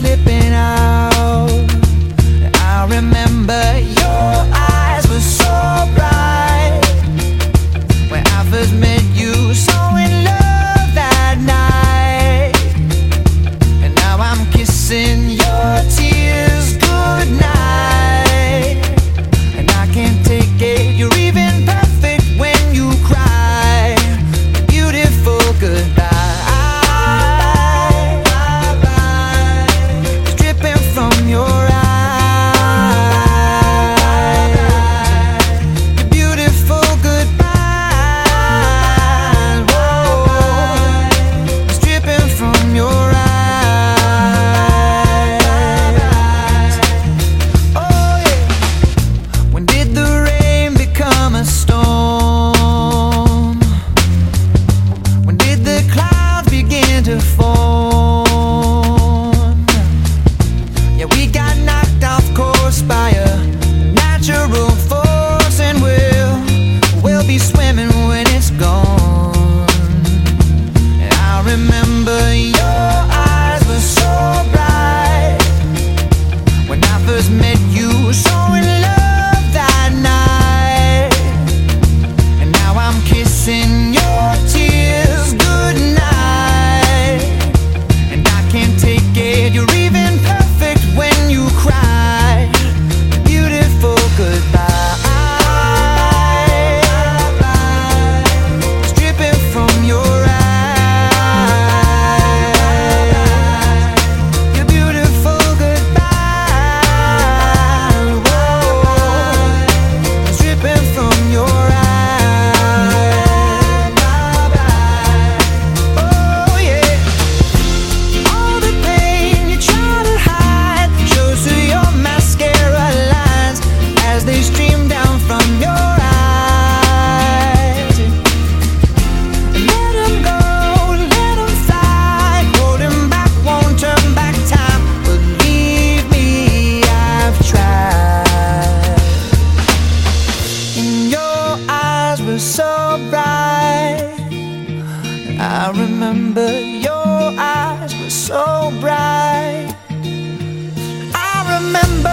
slipping. form. Yeah, we got knocked off course by a natural force, and we'll, we'll be swimming when it's gone. I remember I remember your eyes were so bright. I remember.